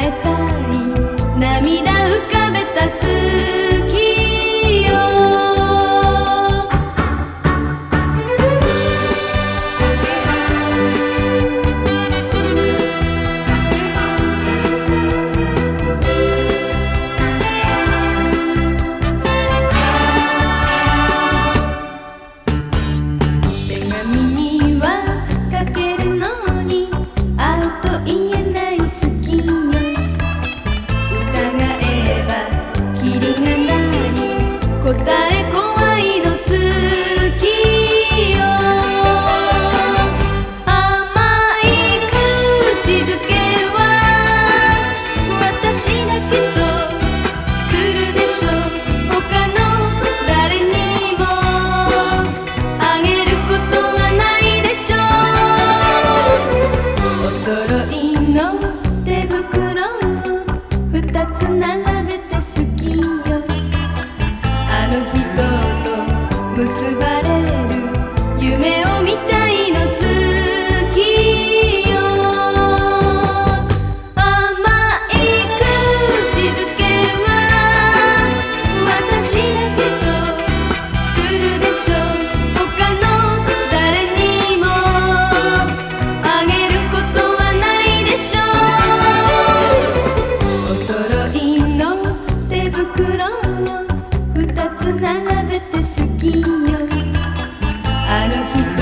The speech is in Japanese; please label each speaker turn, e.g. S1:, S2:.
S1: eta だけするでしょ他の誰にもあげることはないでしょう。お揃いの手袋を2つ並べて好きよ。あの人と結ばれる夢を見て袋を二つ並べて好きよ。あの人